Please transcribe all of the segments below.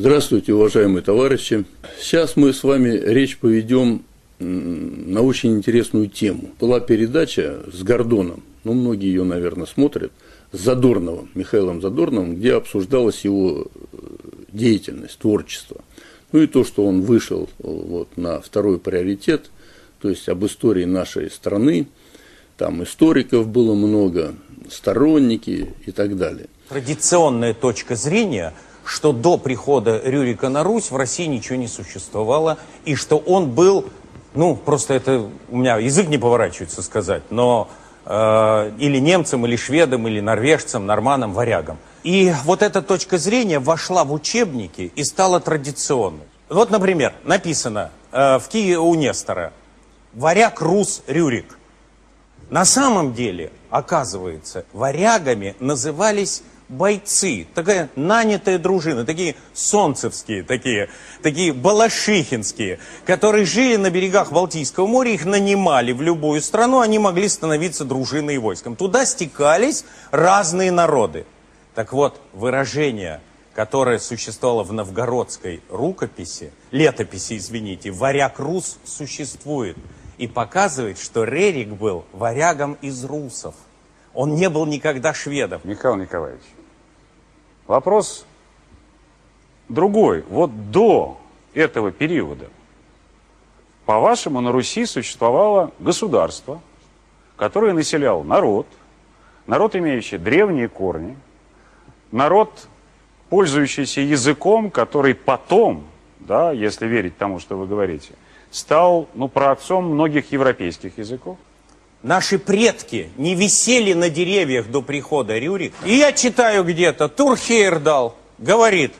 Здравствуйте, уважаемые товарищи. Сейчас мы с вами речь поведем на очень интересную тему. Была передача с Гордоном, ну, многие ее, наверное, смотрят, с Задорновым, Михаилом Задорновым, где обсуждалась его э, деятельность, творчество. Ну и то, что он вышел вот, на второй приоритет, то есть об истории нашей страны, там историков было много, сторонники и так далее. Традиционная точка зрения, что до прихода Рюрика на Русь в России ничего не существовало, и что он был, ну, просто это у меня язык не поворачивается сказать, но э, или немцам, или шведам, или норвежцам, норманам, варягам. И вот эта точка зрения вошла в учебники и стала традиционной. Вот, например, написано э, в Киеве у Нестора «Варяг Рус Рюрик». На самом деле, оказывается, варягами назывались бойцы, такая нанятая дружина, такие солнцевские, такие, такие балашихинские, которые жили на берегах Балтийского моря, их нанимали в любую страну, они могли становиться дружиной и войском. Туда стекались разные народы. Так вот, выражение, которое существовало в новгородской рукописи, летописи, извините, «варяг рус» существует – и показывает, что Рерик был варягом из русов. Он не был никогда шведом. Михаил Николаевич, вопрос другой. Вот до этого периода, по-вашему, на Руси существовало государство, которое населял народ, народ, имеющий древние корни, народ, пользующийся языком, который потом, да, если верить тому, что вы говорите – стал ну, праотцом многих европейских языков. Наши предки не висели на деревьях до прихода Рюрика. И я читаю где-то, Турхейрдал говорит,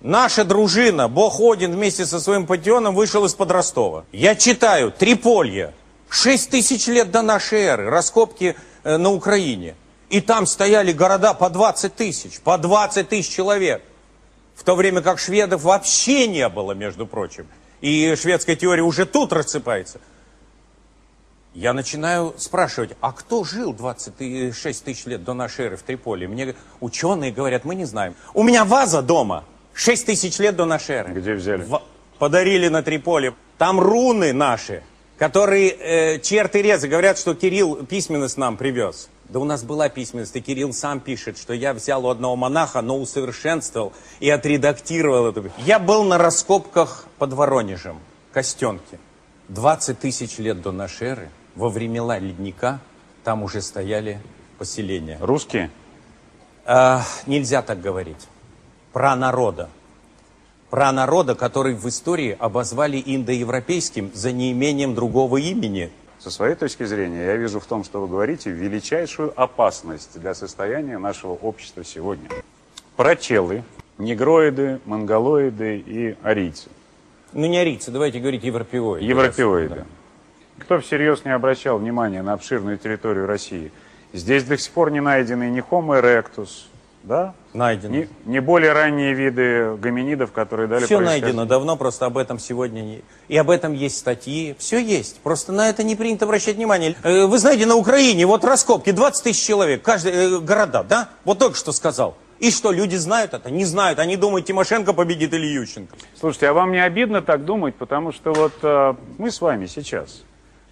наша дружина, бог Один вместе со своим патионом вышел из-под Ростова. Я читаю, Триполье, 6 тысяч лет до нашей эры, раскопки э, на Украине. И там стояли города по 20 тысяч, по 20 тысяч человек. В то время как шведов вообще не было, между прочим и шведская теория уже тут рассыпается. Я начинаю спрашивать, а кто жил 26 тысяч лет до нашей эры в Триполи? Мне ученые говорят, мы не знаем. У меня ваза дома 6 тысяч лет до нашей эры. Где взяли? В... Подарили на Триполи. Там руны наши, которые э, черты резы. Говорят, что Кирилл письменность нам привез. Да у нас была письменность, и Кирилл сам пишет, что я взял у одного монаха, но усовершенствовал и отредактировал это. Я был на раскопках под Воронежем, Костенки. 20 тысяч лет до нашей эры, во времена ледника, там уже стояли поселения. Русские? А, нельзя так говорить. Про народа. Про народа, который в истории обозвали индоевропейским за неимением другого имени. Со своей точки зрения, я вижу в том, что вы говорите, величайшую опасность для состояния нашего общества сегодня. Прочелы, негроиды, монголоиды и арийцы. Ну, не арийцы, давайте говорить европеоиды. Европеоиды. Да. Кто всерьез не обращал внимания на обширную территорию России? Здесь до сих пор не найдены ни Homo erectus, да? Найдено. Не, не более ранние виды гоминидов, которые дали Все найдено давно, просто об этом сегодня не... И об этом есть статьи, все есть. Просто на это не принято обращать внимание. Э, вы знаете, на Украине вот раскопки, 20 тысяч человек, каждый, э, города, да? Вот только что сказал. И что, люди знают это? Не знают. Они думают, Тимошенко победит или Ющенко. Слушайте, а вам не обидно так думать? Потому что вот э, мы с вами сейчас,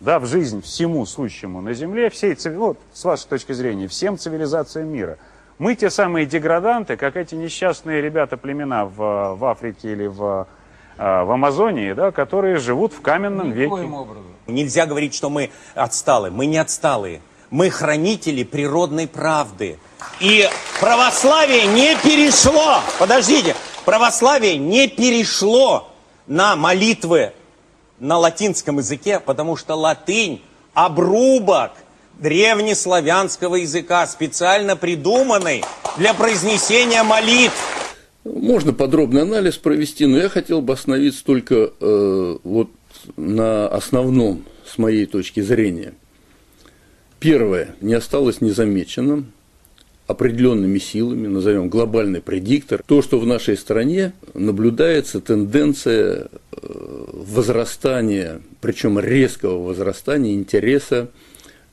да, в жизнь всему сущему на Земле, всей, вот, с вашей точки зрения, всем цивилизациям мира – мы те самые деграданты, как эти несчастные ребята-племена в, в Африке или в, э, в Амазонии, да, которые живут в каменном веке. Образом. Нельзя говорить, что мы отсталые. Мы не отсталые. Мы хранители природной правды. И православие не перешло, подождите, православие не перешло на молитвы на латинском языке, потому что латынь обрубок – древнеславянского языка, специально придуманный для произнесения молитв. Можно подробный анализ провести, но я хотел бы остановиться только э, вот на основном, с моей точки зрения. Первое, не осталось незамеченным определенными силами, назовем глобальный предиктор, то, что в нашей стране наблюдается тенденция э, возрастания, причем резкого возрастания интереса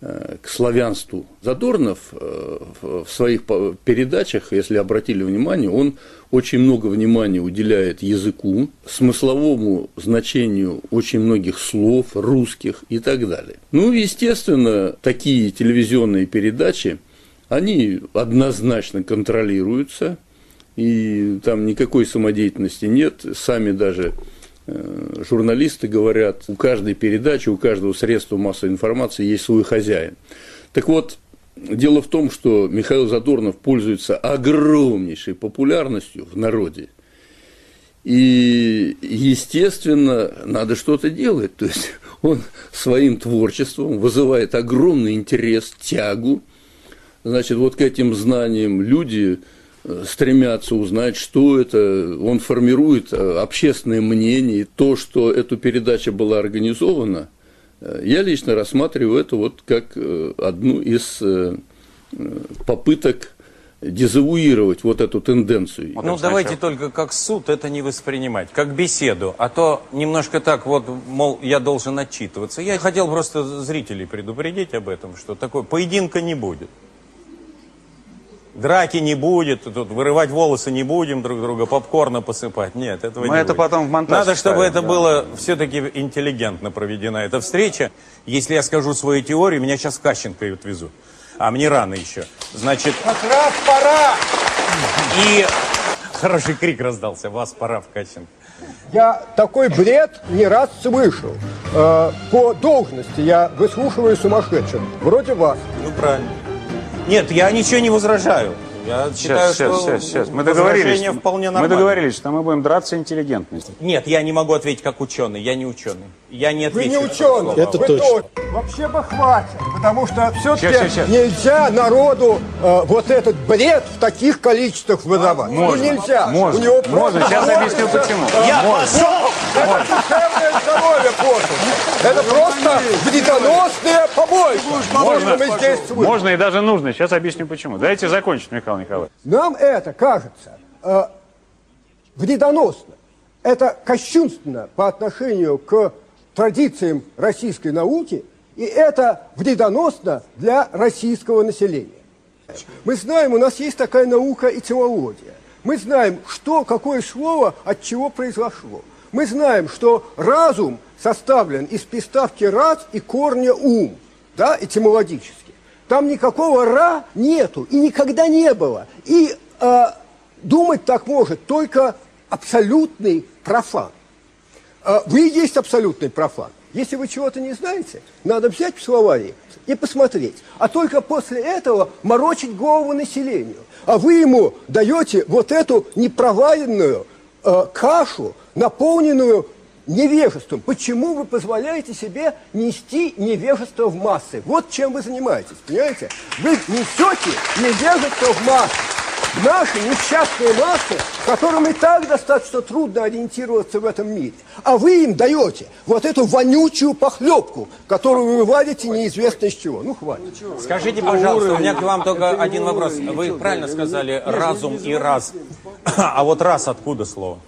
э, к славянству. Задорнов э, в своих передачах, если обратили внимание, он очень много внимания уделяет языку, смысловому значению очень многих слов русских и так далее. Ну, естественно, такие телевизионные передачи, они однозначно контролируются, и там никакой самодеятельности нет, сами даже журналисты говорят, у каждой передачи, у каждого средства массовой информации есть свой хозяин. Так вот, дело в том, что Михаил Задорнов пользуется огромнейшей популярностью в народе. И, естественно, надо что-то делать. То есть он своим творчеством вызывает огромный интерес, тягу. Значит, вот к этим знаниям люди стремятся узнать, что это. Он формирует э, общественное мнение. То, что эта передача была организована, э, я лично рассматриваю это вот как э, одну из попыток дезавуировать вот эту тенденцию. Ну, вот давайте только как суд это не воспринимать, как беседу. А то немножко так вот, мол, я должен отчитываться. Я хотел просто зрителей предупредить об этом, что такой поединка не будет. Драки не будет, тут вырывать волосы не будем друг друга, попкорна посыпать. Нет, этого Мы не это будет. потом в монтаж Надо, чтобы ставим, это да. было все-таки интеллигентно проведена эта встреча. Если я скажу свою теорию, меня сейчас Кащенко отвезут. А мне рано еще. Значит... Как раз пора! И хороший крик раздался. Вас пора в Кащенко. Я такой бред не раз слышал. Э, по должности я выслушиваю сумасшедших. Вроде вас. Ну, правильно. Нет, я ничего не возражаю. Я считаю, Сейчас, сейчас, что сейчас, сейчас. Мы договорились, возражение вполне мы нормально. договорились, что мы будем драться интеллигентностью. Нет, я не могу ответить как ученый. Я не ученый. Я не Вы отвечу. не на такое ученый. слово. Это Вы точно. тоже. Вообще бы хватит, потому что все-таки нельзя народу э, вот этот бред в таких количествах выдавать. Можно. Ну нельзя. Можно. У него Можно. Сейчас объясню, почему. Я Можно. пошел! Это здоровье портит. Это просто вредоносные побои. Можно, мы здесь слышим. можно и даже нужно. Сейчас объясню почему. Дайте закончить, Михаил Николаевич. Нам это кажется э, вредоносно. Это кощунственно по отношению к традициям российской науки, и это вредоносно для российского населения. Мы знаем, у нас есть такая наука этимология. Мы знаем, что, какое слово от чего произошло. Мы знаем, что разум составлен из приставки «раз» и корня «ум», да, этимологически. Там никакого «ра» нету и никогда не было. И э, думать так может только абсолютный профан. А Вы есть абсолютный профан. Если вы чего-то не знаете, надо взять в словари и посмотреть. А только после этого морочить голову населению. А вы ему даете вот эту непроваренную э, кашу, наполненную невежеством. Почему вы позволяете себе нести невежество в массы? Вот чем вы занимаетесь, понимаете? Вы несете невежество в массы. Наши несчастные массы, которым и так достаточно трудно ориентироваться в этом мире. А вы им даете вот эту вонючую похлебку, которую вы варите неизвестно из чего. Ну, хватит. Скажите, пожалуйста, у меня к вам только один вопрос. Вы правильно сказали разум и раз. А вот раз откуда слово?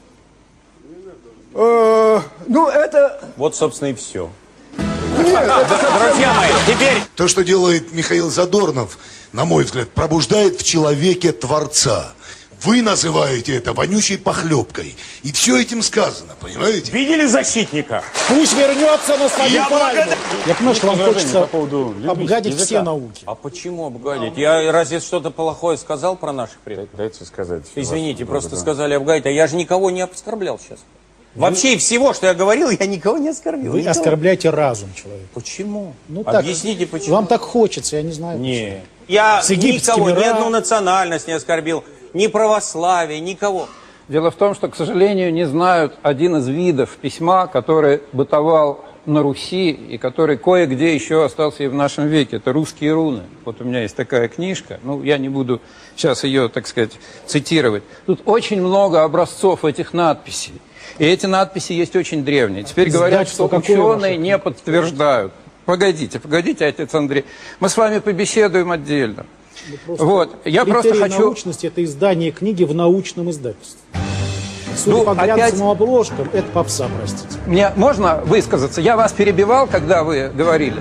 Э, ну, это... Вот, собственно, и все. Нет, это Друзья мои, теперь То, что делает Михаил Задорнов, на мой взгляд, пробуждает в человеке Творца. Вы называете это вонючей похлебкой. И все этим сказано, понимаете? видели защитника? Пусть вернется на свою Я пальму. благодарю. Я понимаю, что вам хочется по поводу обгадить языка. все науки. А почему обгадить? Я разве что-то плохое сказал про наших предков? Дайте сказать. Извините, просто сказали обгадить, а я же никого не оскорблял сейчас. Вообще и всего, что я говорил, я никого не оскорбил. Вы Никого. оскорбляете разум человека. Почему? Ну, так, Объясните, почему. Вам так хочется, я не знаю. Не. Я С никого, ни одну национальность не оскорбил, ни православие, никого. Дело в том, что, к сожалению, не знают один из видов письма, который бытовал на Руси и который кое-где еще остался и в нашем веке. Это русские руны. Вот у меня есть такая книжка, ну, я не буду сейчас ее, так сказать, цитировать. Тут очень много образцов этих надписей. И эти надписи есть очень древние. Теперь говорят, что какое ученые ваше? не подтверждают. Погодите, погодите, отец Андрей. Мы с вами побеседуем отдельно. Вот, я просто хочу... научности – это издание книги в научном издательстве. Судя Ну, по опять- обложкам, это попса, простите. Мне можно высказаться? Я вас перебивал, когда вы говорили?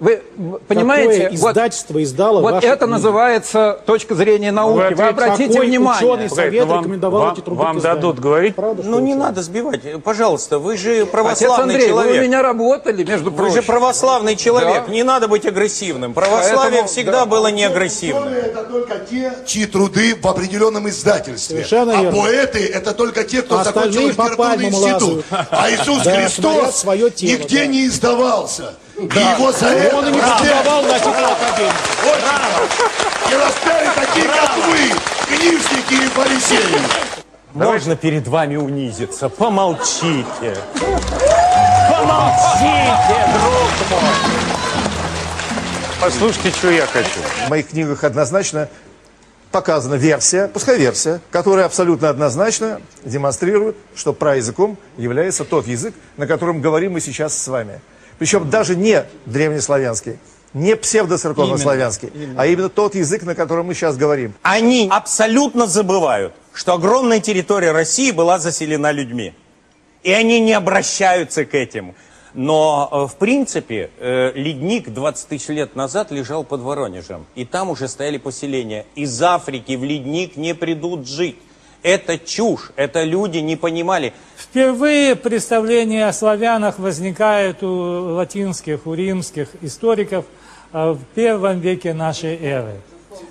Вы понимаете, Какое издательство вот, издало вот это книги? называется точка зрения науки. Вы, ответьте, обратите Какой внимание. ученый совет вам- рекомендовал вам- эти труды вам дадут говорить? Правда, Ну не надо сбивать. Пожалуйста, вы же Отец православный Андрей, человек. вы у меня работали, между Вы прочим. же православный человек, Да. не надо быть агрессивным. Православие Поэтому, всегда да. было не агрессивным. Это только те, чьи труды в определенном издательстве. Совершенно а верно. поэты это только те, кто А закончил литературный институт. А Иисус Христос нигде не издавался. И его за это Он и не создавал на Академии. И распяли такие, как вы, книжники и фарисеи. Можно перед вами унизиться? Помолчите. Помолчите, друг мой. Послушайте, что я хочу. В моих книгах однозначно показана версия, пускай версия, которая абсолютно однозначно демонстрирует, что праязыком является тот язык, на котором говорим мы сейчас с вами. Причем даже не древнеславянский, не псевдоцерковнославянский, а именно тот язык, на котором мы сейчас говорим. Они абсолютно забывают, что огромная территория России была заселена людьми. И они не обращаются к этому. Но, э, в принципе, э, ледник 20 тысяч лет назад лежал под Воронежем. И там уже стояли поселения. Из Африки в ледник не придут жить. Это чушь. Это люди не понимали. Впервые представления о славянах возникают у латинских, у римских историков э, в первом веке нашей эры.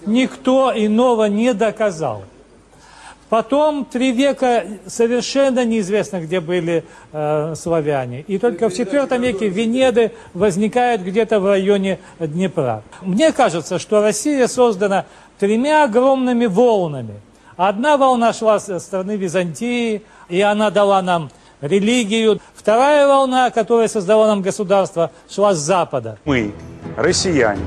Никто иного не доказал. Потом три века совершенно неизвестно, где были э, славяне. И только в четвертом веке Венеды возникают где-то в районе Днепра. Мне кажется, что Россия создана тремя огромными волнами. Одна волна шла со стороны Византии, и она дала нам религию. Вторая волна, которая создала нам государство, шла с запада. Мы, россияне,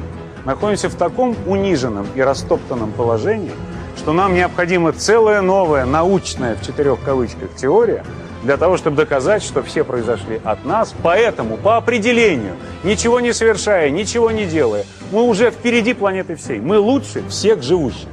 находимся в таком униженном и растоптанном положении, что нам необходима целая новая научная, в четырех кавычках, теория, для того, чтобы доказать, что все произошли от нас. Поэтому, по определению, ничего не совершая, ничего не делая, мы уже впереди планеты всей. Мы лучше всех живущих.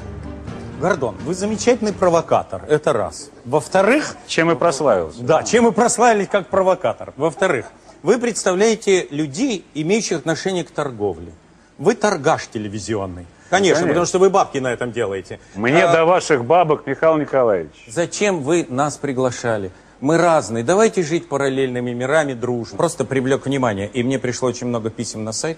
Гордон, вы замечательный провокатор. Это раз. Во-вторых, Чем и прославился. Да, чем мы прославились как провокатор. Во-вторых, вы представляете людей, имеющих отношение к торговле. Вы торгаш телевизионный. Конечно, Конечно. потому что вы бабки на этом делаете. Мне А до ваших бабок, Михаил Николаевич. Зачем вы нас приглашали? Мы разные. Давайте жить параллельными мирами, дружно. Просто привлек внимание. И мне пришло очень много писем на сайт,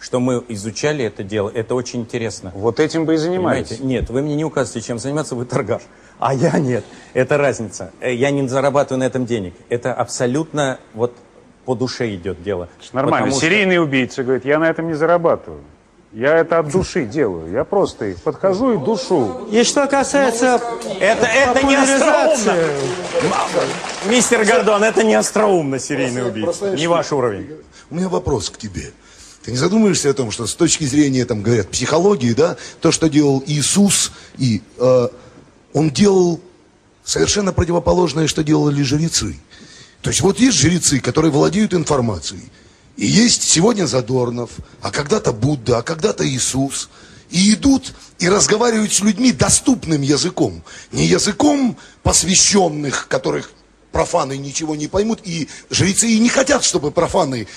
что мы изучали это дело. Это очень интересно. Вот этим бы и занимались. Понимаете? Нет, вы мне не указываете, чем заниматься, вы торгаш. А я нет. Это разница. Э, Я не зарабатываю на этом денег. Это абсолютно вот по душе идет дело. Нормально. Потому что- Серийный убийца говорит, я на этом не зарабатываю. Я это от души делаю. Я просто их подхожу и душу. И что касается Это, это не остроумно. Мистер Гордон, это не остроумно, серийный убийца. Не ваш уровень. У меня вопрос к тебе. Ты не задумываешься о том, что с точки зрения, там говорят, психологии, да, то, что делал Иисус, и э, он делал совершенно противоположное, что делали жрецы. То есть вот есть жрецы, которые владеют информацией. И есть сегодня Задорнов, а когда-то Будда, а когда-то Иисус. И идут и разговаривают с людьми доступным языком. Не языком посвященных, которых профаны ничего не поймут. И жрецы и не хотят, чтобы профаны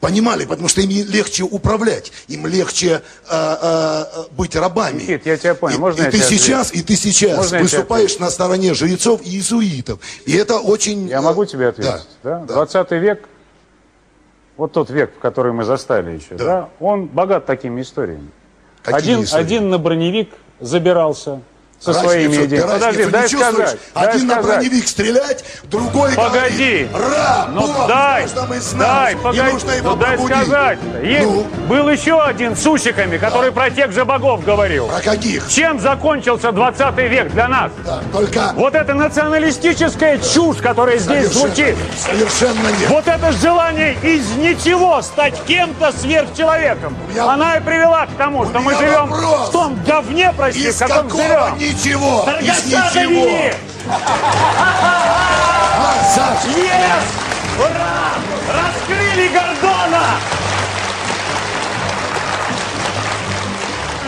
понимали, потому что им легче управлять, им легче э, э, быть рабами. Никит, я тебя понял. И- Можно и, я ты сейчас, отвечу? и ты сейчас Можно выступаешь на стороне жрецов и иезуитов. И это очень... Я э, могу тебе ответить? Да. 20 век, вот тот век, в который мы застали еще, да, он богат такими историями. Какие Один, истории? один на броневик забирался со своими идеями. Подожди, дай сказать. дай Один на сказать. броневик стрелять, другой Погоди. говорит, раб, Ну дай, дай, погоди, ну дай пробудить. сказать. Есть, Ну? Был еще один с усиками, который про тех же богов говорил. Про каких? Чем закончился 20 век для нас? Да, только Вот эта националистическая чушь, которая здесь совершенно- звучит. Совершенно нет. Вот это желание из ничего стать кем-то сверхчеловеком. меня- Она и привела к тому, что мы живем вопрос. в том говне, прости, Из в какого живем. Ничего? Из ничего. А, Саш, Yes! Ура! Раскрыли Гордона!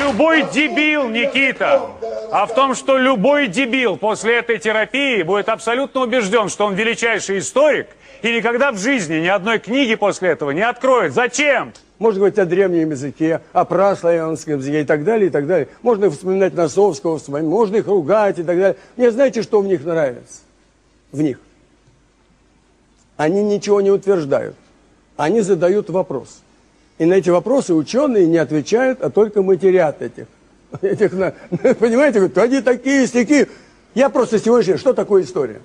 Любой дебил, Никита. А в том, что любой дебил после этой терапии будет абсолютно убежден, что он величайший историк, и никогда в жизни ни одной книги после этого не откроет. Зачем? Можно говорить о древнем языке, о праславянском языке и так далее, и так далее. Можно вспоминать Носовского, вспоминать, можно их ругать и так далее. Мне знаете, что в них нравится? В них. Они ничего не утверждают. Они задают вопрос. И на эти вопросы ученые не отвечают, а только матерят этих. этих понимаете, говорят, они такие, стихи. Я просто сегодня, что такое история?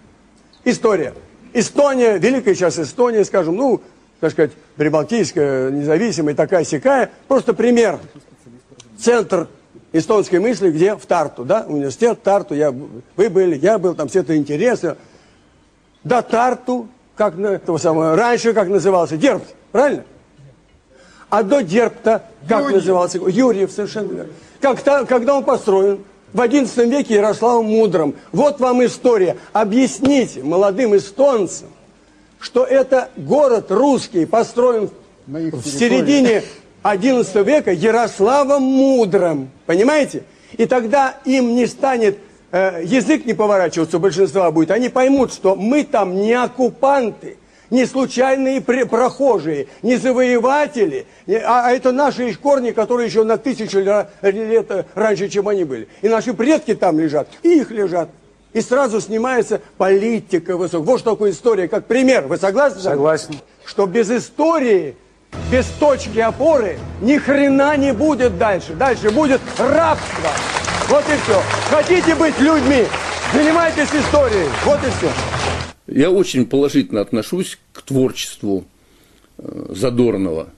История. Эстония, великая сейчас Эстония, скажем, ну, так сказать, прибалтийская, независимая, такая сякая. Просто пример. Центр эстонской мысли, где в Тарту, да, университет Тарту, я, вы были, я был, там все это интересно. До Тарту, как на, того самого, раньше как назывался, Дербт, правильно? А до Дербта, как Юрьев. назывался? Юрьев, совершенно верно. Как, когда он построен? В XI веке Ярославом Мудрым. Вот вам история. Объясните молодым эстонцам, что это город русский, построен в середине XI века Ярославом Мудрым. Понимаете? И тогда им не станет, э, язык не поворачиваться у большинства будет. Они поймут, что мы там не оккупанты, не случайные прохожие, не завоеватели, а, а это наши корни, которые еще на тысячу лет раньше, чем они были. И наши предки там лежат, и их лежат. И сразу снимается политика высокая. Вот что такое история, как пример. Вы согласны? Согласен. Что без истории, без точки опоры ни хрена не будет дальше. Дальше будет рабство. Вот и все. Хотите быть людьми, занимайтесь историей. Вот и все. Я очень положительно отношусь к творчеству э, Задорнова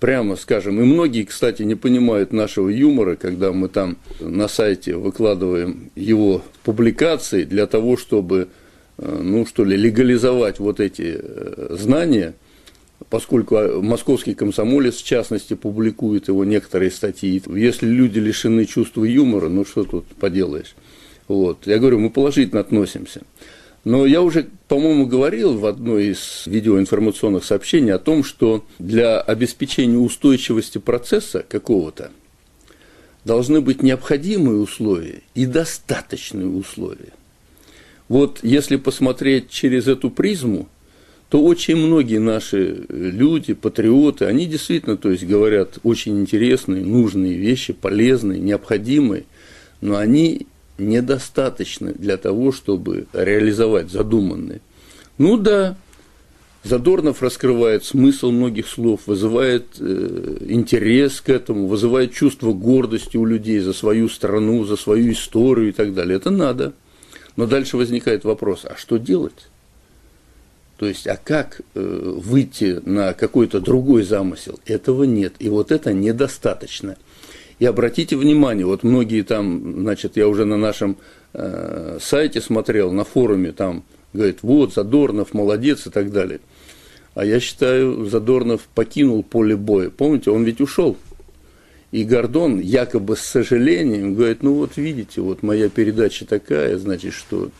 прямо скажем. И многие, кстати, не понимают нашего юмора, когда мы там на сайте выкладываем его публикации для того, чтобы, э, ну что ли, легализовать вот эти э, знания, поскольку а, московский комсомолец, в частности, публикует его некоторые статьи. Если люди лишены чувства юмора, ну что тут поделаешь. Вот. Я говорю, мы положительно относимся. Но я уже, по-моему, говорил в одной из видеоинформационных сообщений о том, что для обеспечения устойчивости процесса какого-то должны быть необходимые условия и достаточные условия. Вот если посмотреть через эту призму, то очень многие наши люди, патриоты, они действительно, то есть говорят очень интересные, нужные вещи, полезные, необходимые, но они недостаточны для того, чтобы реализовать задуманное. Ну да, Задорнов раскрывает смысл многих слов, вызывает э, интерес к этому, вызывает чувство гордости у людей за свою страну, за свою историю и так далее. Это надо. Но дальше возникает вопрос, а что делать? То есть, а как э, выйти на какой-то другой замысел? Этого нет. И вот это недостаточно. И обратите внимание, вот многие там, значит, я уже на нашем э, сайте смотрел, на форуме, там говорит, вот, Задорнов молодец и так далее. А я считаю, Задорнов покинул поле боя. Помните, он ведь ушел. И Гордон якобы с сожалением говорит, ну вот видите, вот моя передача такая, значит, что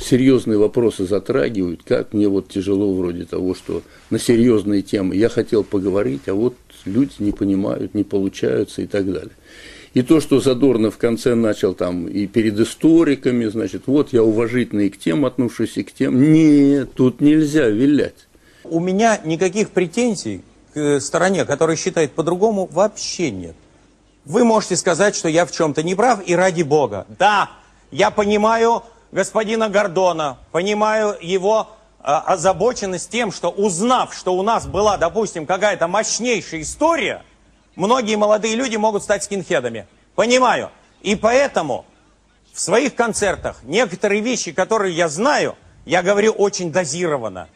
серьезные вопросы затрагивают, как мне вот тяжело вроде того, что на серьезные темы я хотел поговорить, а вот люди не понимают, не получаются и так далее. И то, что Задорнов в конце начал там и перед историками, значит, вот я уважительно и к тем отношусь, и к тем. Нет, тут нельзя вилять. У меня никаких претензий к стороне, которая считает по-другому, вообще нет. Вы можете сказать, что я в чем-то не прав, и ради бога. Да, я понимаю господина Гордона, понимаю его а, озабоченность тем, что узнав, что у нас была, допустим, какая-то мощнейшая история, многие молодые люди могут стать скинхедами. Понимаю. И поэтому в своих концертах некоторые вещи, которые я знаю, я говорю очень дозированно,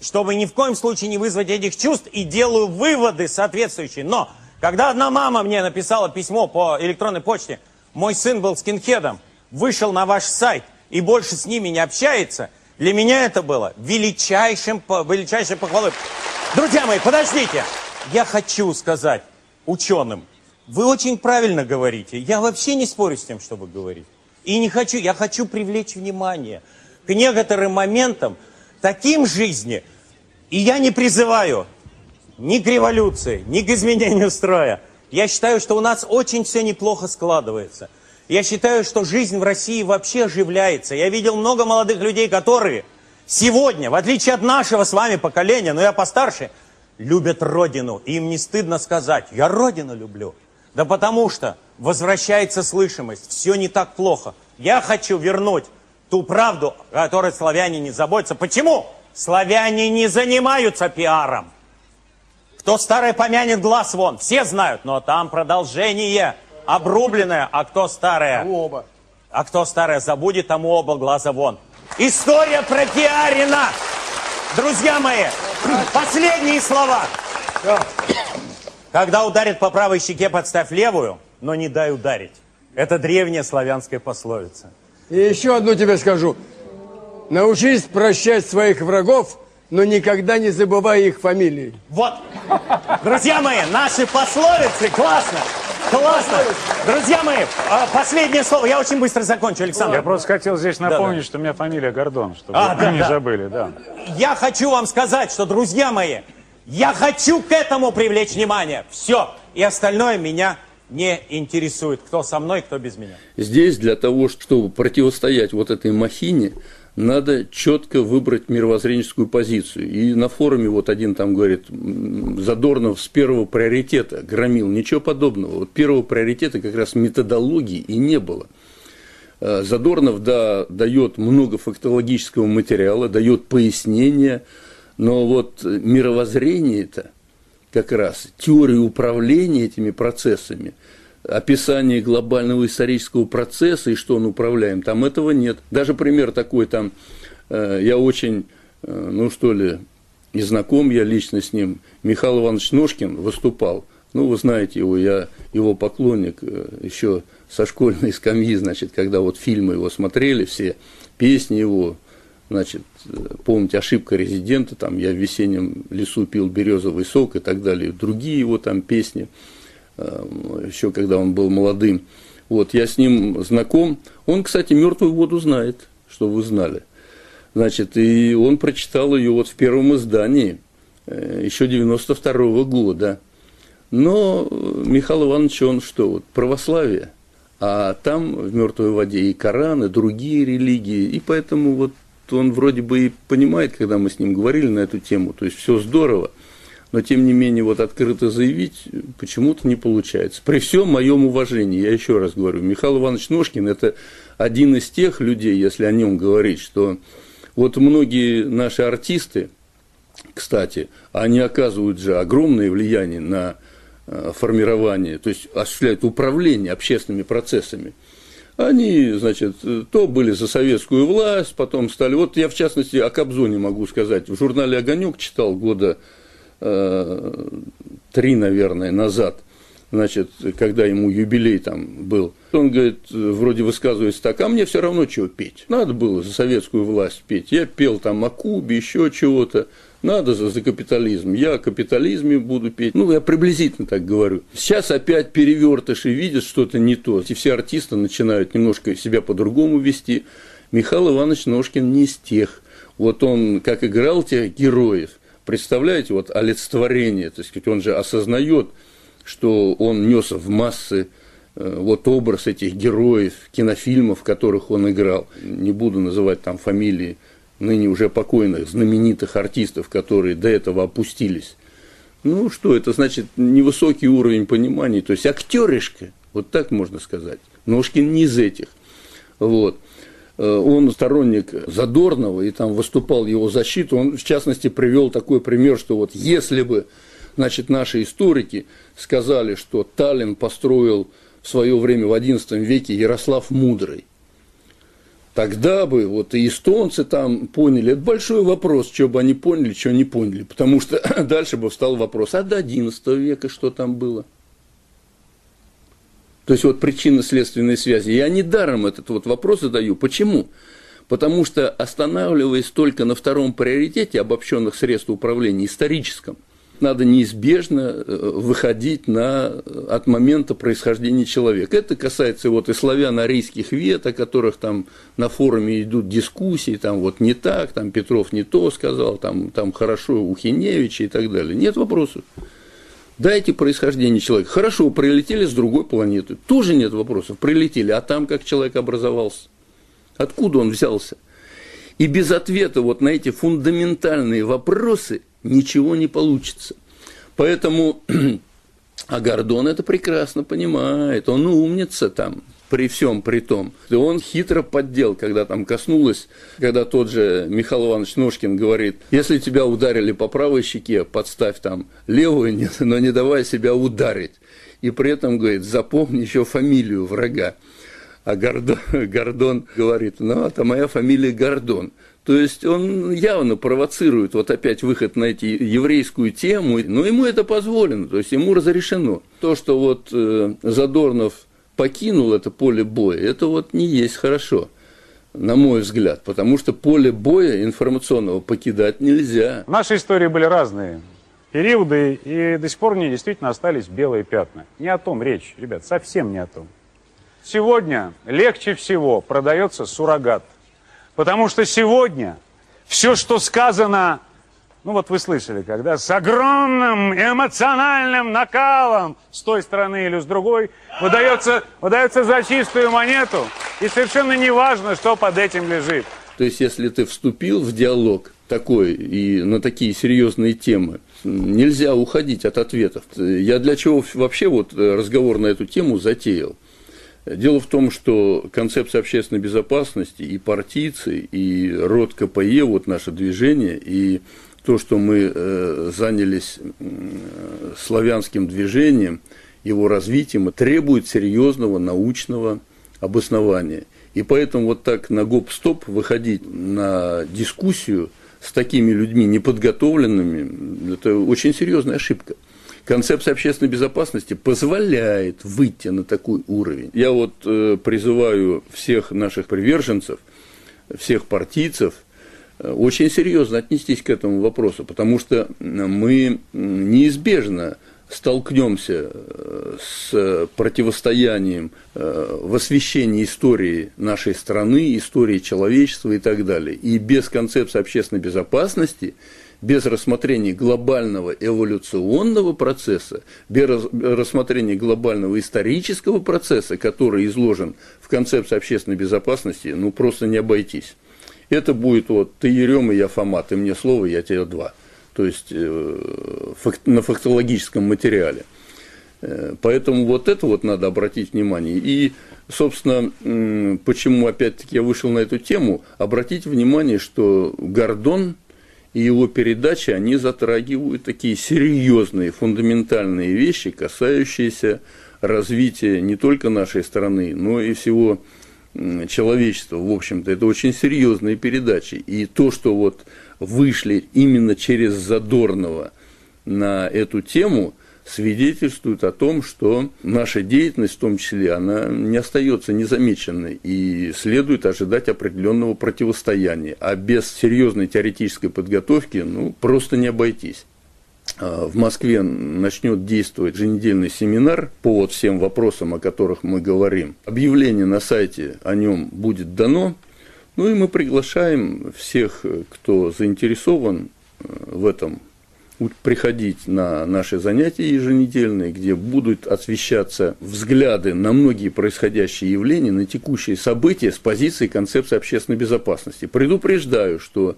чтобы ни в коем случае не вызвать этих чувств и делаю выводы соответствующие. Но когда одна мама мне написала письмо по электронной почте, мой сын был скинхедом, вышел на ваш сайт и больше с ними не общается – для меня это было величайшим, величайшей похвалой. Друзья мои, подождите. Я хочу сказать ученым, вы очень правильно говорите. Я вообще не спорю с тем, что вы говорите. И не хочу, я хочу привлечь внимание к некоторым моментам, таким жизни. И я не призываю ни к революции, ни к изменению строя. Я считаю, что у нас очень все неплохо складывается – я считаю, что жизнь в России вообще оживляется. Я видел много молодых людей, которые сегодня, в отличие от нашего с вами поколения, но я постарше, любят родину. И им не стыдно сказать, я родину люблю. Да потому что возвращается слышимость, все не так плохо. Я хочу вернуть ту правду, о которой славяне не заботятся. Почему? Славяне не занимаются пиаром. Кто старое помянет, глаз вон. Все знают, но там продолжение обрубленное. А кто старое? Оба. А кто старое забудет, тому оба глаза вон. История пропиарена. Друзья мои, последние слова. Когда ударит по правой щеке, подставь левую, но не дай ударить. Это древняя славянская пословица. И еще одну тебе скажу. Научись прощать своих врагов, но никогда не забывай их фамилии. Вот. Друзья мои, наши пословицы, классно. Классно. Друзья мои, а, последнее слово. Я очень быстро закончу, Александр. Я просто хотел здесь Да, напомнить, да. что у меня фамилия Гордон, чтобы А, вы да, не да. забыли, да. Я хочу вам сказать, что, друзья мои, я хочу к этому привлечь внимание. Все. И остальное меня не интересует. Кто со мной, кто без меня. Здесь для того, чтобы противостоять вот этой махине, надо четко выбрать мировоззренческую позицию. И на форуме вот один там говорит, Задорнов с первого приоритета громил. Ничего подобного. Вот первого приоритета как раз методологии и не было. Э, Задорнов, да, дает много фактологического материала, дает пояснения, но вот мировоззрение-то как раз, теорию управления этими процессами, описание глобального исторического процесса и что он управляем, там этого нет. Даже пример такой, там, э, я очень, э, ну что ли, и знаком я лично с ним, Михаил Иванович Ножкин выступал, ну, вы знаете его, я его поклонник э, еще со школьной скамьи, значит, когда вот фильмы его смотрели все, песни его, значит, помните, ошибка резидента, там, я в весеннем лесу пил березовый сок и так далее, другие его там песни, еще когда он был молодым. Вот, я с ним знаком. Он, кстати, мертвую воду знает, что вы знали. Значит, и он прочитал ее вот в первом издании, э, еще 92 -го года. Но э, Михаил Иванович, он что, вот православие, а там в мертвой воде и Коран, и другие религии, и поэтому вот он вроде бы и понимает, когда мы с ним говорили на эту тему, то есть все здорово, но тем не менее вот открыто заявить почему-то не получается. При всем моем уважении, я еще раз говорю, Михаил Иванович Ножкин – это один из тех людей, если о нем говорить, что вот многие наши артисты, кстати, они оказывают же огромное влияние на э, формирование, то есть осуществляют управление общественными процессами. Они, значит, то были за советскую власть, потом стали. Вот я, в частности, о Кобзоне могу сказать. В журнале Огонек читал года э, три, наверное, назад, значит, когда ему юбилей там был. Он говорит, вроде высказывается так, а мне все равно чего петь. Надо было за советскую власть петь. Я пел там о Кубе, еще чего-то. Надо за, за капитализм. Я о капитализме буду петь. Ну, я приблизительно так говорю. Сейчас опять перевертыши видят что-то не то. И все артисты начинают немножко себя по-другому вести. Михаил Иванович Ножкин не из тех. Вот он как играл тех героев, представляете, вот олицетворение, то есть он же осознает, что он нес в массы э, вот образ этих героев, кинофильмов, в которых он играл. Не буду называть там фамилии ныне уже покойных знаменитых артистов, которые до этого опустились. Ну что, это значит невысокий уровень понимания, то есть актеришка, вот так можно сказать. Ножкин не из этих. Вот. Э, Он сторонник Задорнова и там выступал его защиту. Он, в частности, привел такой пример, что вот если бы значит, наши историки сказали, что Таллин построил в свое время в XI веке Ярослав Мудрый, тогда бы вот и эстонцы там поняли. Это большой вопрос, что бы они поняли, что не поняли. Потому что дальше бы встал вопрос, а до XI века что там было? То есть вот причинно-следственные связи. Я недаром этот вот вопрос задаю. Почему? Потому что останавливаясь только на втором приоритете обобщенных средств управления историческом, надо неизбежно э, выходить на, от момента происхождения человека. Это касается вот и славяно-арийских вет, о которых там на форуме идут дискуссии, там вот не так, там Петров не то сказал, там, там хорошо Ухиневич и так далее. Нет вопросов. Дайте происхождение человека. Хорошо, прилетели с другой планеты. Тоже нет вопросов. Прилетели, а там как человек образовался? Откуда он взялся? И без ответа вот на эти фундаментальные вопросы ничего не получится. Поэтому а Гордон это прекрасно понимает, он умница там, при всем при том. И он хитро поддел, когда там коснулось, когда тот же Михаил Иванович Ножкин говорит, если тебя ударили по правой щеке, подставь там левую, но не давай себя ударить. И при этом, говорит, запомни еще фамилию врага. А Гордон, Гордон говорит, ну, это моя фамилия Гордон. То есть он явно провоцирует вот опять выход на эти еврейскую тему, но ему это позволено, то есть ему разрешено. То, что вот э, Задорнов покинул это поле боя, это вот не есть хорошо, на мой взгляд, потому что поле боя информационного покидать нельзя. В нашей истории были разные периоды, и до сих пор не действительно остались белые пятна. Не о том речь, ребят, совсем не о том. Сегодня легче всего продается суррогат – Потому что сегодня все, что сказано, ну вот вы слышали, когда с огромным эмоциональным накалом с той стороны или с другой выдается, выдается за чистую монету, и совершенно не важно, что под этим лежит. То есть, если ты вступил в диалог такой и на такие серьезные темы, нельзя уходить от ответов. Я для чего вообще вот разговор на эту тему затеял? Дело в том, что концепция общественной безопасности и партийцы, и род КПЕ, вот наше движение, и то, что мы э, занялись славянским движением, его развитием, требует серьезного научного обоснования. И поэтому вот так на гоп-стоп выходить на дискуссию с такими людьми неподготовленными, это очень серьезная ошибка концепция общественной безопасности позволяет выйти на такой уровень. Я вот э, призываю всех наших приверженцев, всех партийцев очень серьезно отнестись к этому вопросу, потому что мы неизбежно столкнемся э, с противостоянием в освещении истории нашей страны, истории человечества и так далее. И без концепции общественной безопасности без рассмотрения глобального эволюционного процесса, без рассмотрения глобального исторического процесса, который изложен в концепции общественной безопасности, ну просто не обойтись. Это будет вот ты Ерем и я Фома, ты мне слово, я тебе два. То есть э, на фактологическом материале. Э, поэтому вот это вот надо обратить внимание. И, собственно, почему опять-таки я вышел на эту тему, обратить внимание, что Гордон – и его передачи, они затрагивают такие серьезные, фундаментальные вещи, касающиеся развития не только нашей страны, но и всего человечества. В общем-то, это очень серьезные передачи. И то, что вот вышли именно через Задорнова на эту тему, свидетельствует о том, что наша деятельность, в том числе, она не остается незамеченной и следует ожидать определенного противостояния. А без серьезной теоретической подготовки ну, просто не обойтись. А, в Москве начнет действовать еженедельный семинар по вот всем вопросам, о которых мы говорим. Объявление на сайте о нем будет дано. Ну и мы приглашаем всех, кто заинтересован э, в этом приходить на наши занятия еженедельные, где будут освещаться взгляды на многие происходящие явления, на текущие события с позиции концепции общественной безопасности. Предупреждаю, что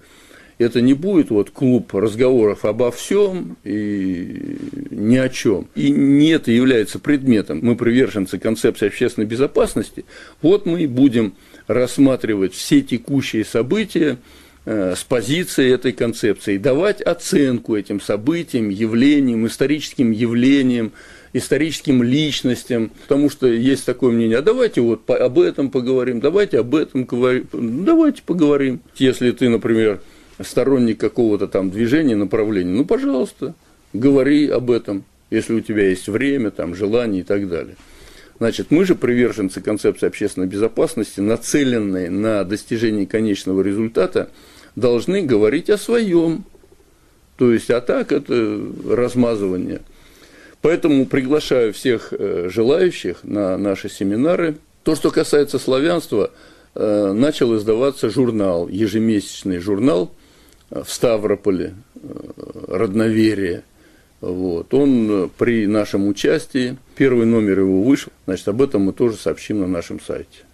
это не будет вот клуб разговоров обо всем и ни о чем. И не это является предметом. Мы приверженцы концепции общественной безопасности. Вот мы и будем рассматривать все текущие события, Э, с позиции этой концепции, давать оценку этим событиям, явлениям, историческим явлениям, историческим личностям, потому что есть такое мнение, а давайте вот об этом поговорим, давайте об этом поговорим, ну, давайте поговорим. Если ты, например, сторонник какого-то там движения, направления, ну, пожалуйста, говори об этом, если у тебя есть время, там, желание и так далее. Значит, мы же приверженцы концепции общественной безопасности, нацеленные на достижение конечного результата – должны говорить о своем. То есть, а так это размазывание. Поэтому приглашаю всех э, желающих на наши семинары. То, что касается славянства, э, начал издаваться журнал, ежемесячный журнал в Ставрополе, «Родноверие». Вот. Он при нашем участии, первый номер его вышел, значит, об этом мы тоже сообщим на нашем сайте.